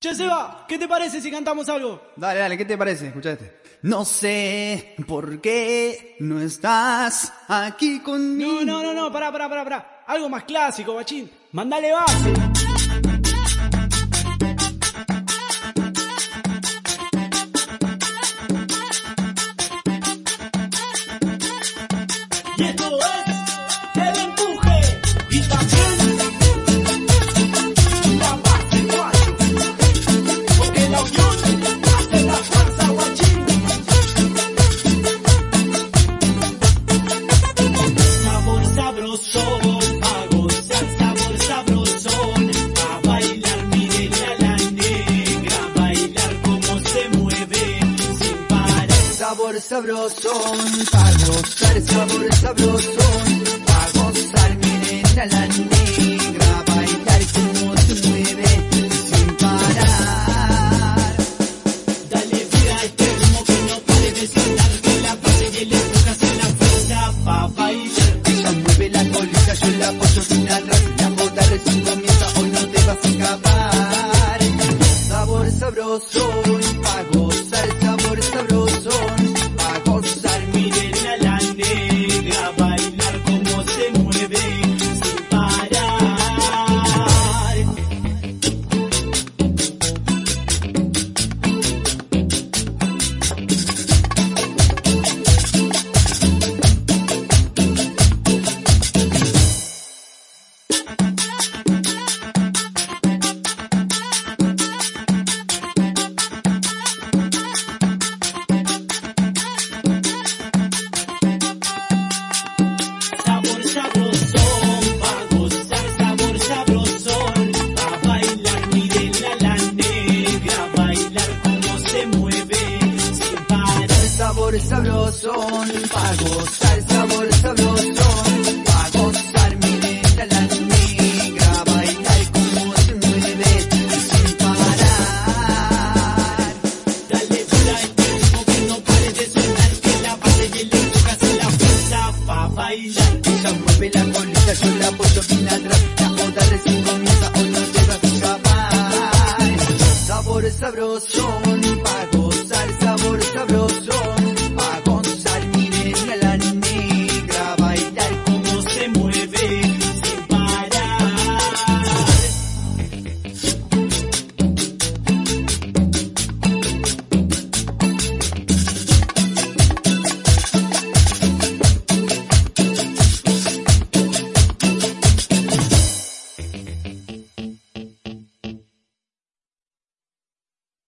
Che, Seba, ¿qué te parece si cantamos algo? Dale, dale, ¿qué te parece? Escucha este. No sé por qué no estás aquí conmigo. No, no, no, no, pará, pará, pará, pará. Algo más clásico, bachín. Mandale base. Sabor sabrosón, pa' gozar sabor sabrosón, sabor sabrosón, pa' gozar sabor sabrosón, pa' gozar miren a la negra, bailar como se mueve sin parar. Dale vida a este ritmo que no pare de sonar, que la base y el empuje hacen la fuerza pa' bailar. Ella mueve la colita, yo la apoyo bien atrás, la joda recién comienza, hoy no te vas a escapar. Sabor sabrosón.